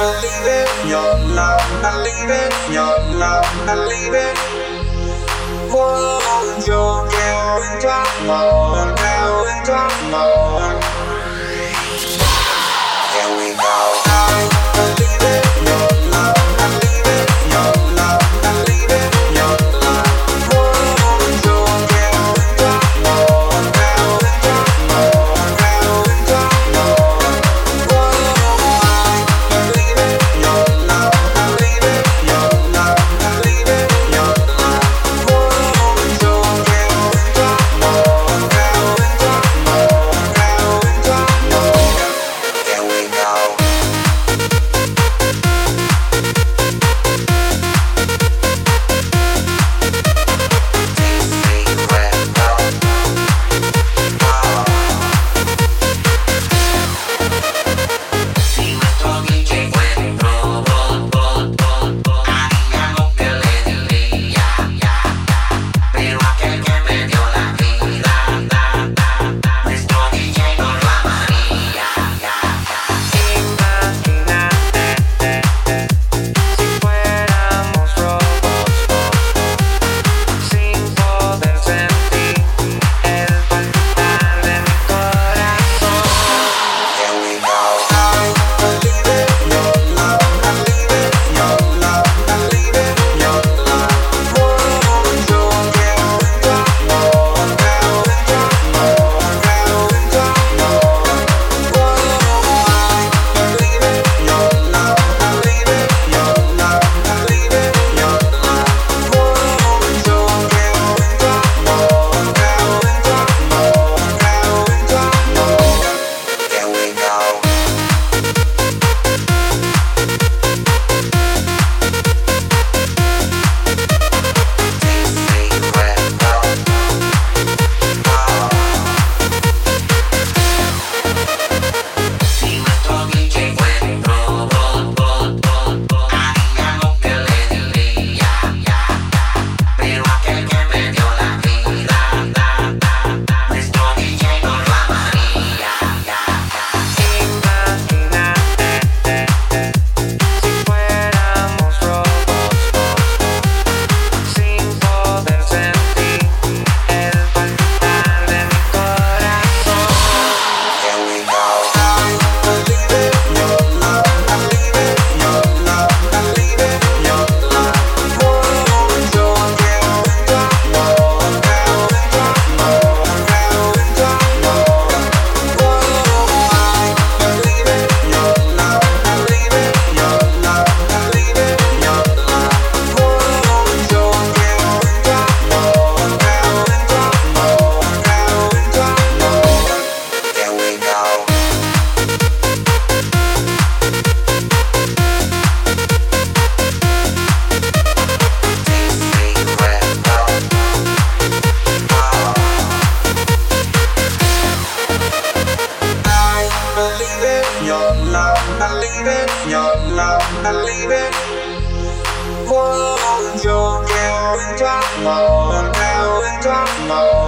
believe in your love, believe in your love, believe in. Won't you give me believe in your love, believe in your love, believe in. Whoa, you're going to fall, going to fall.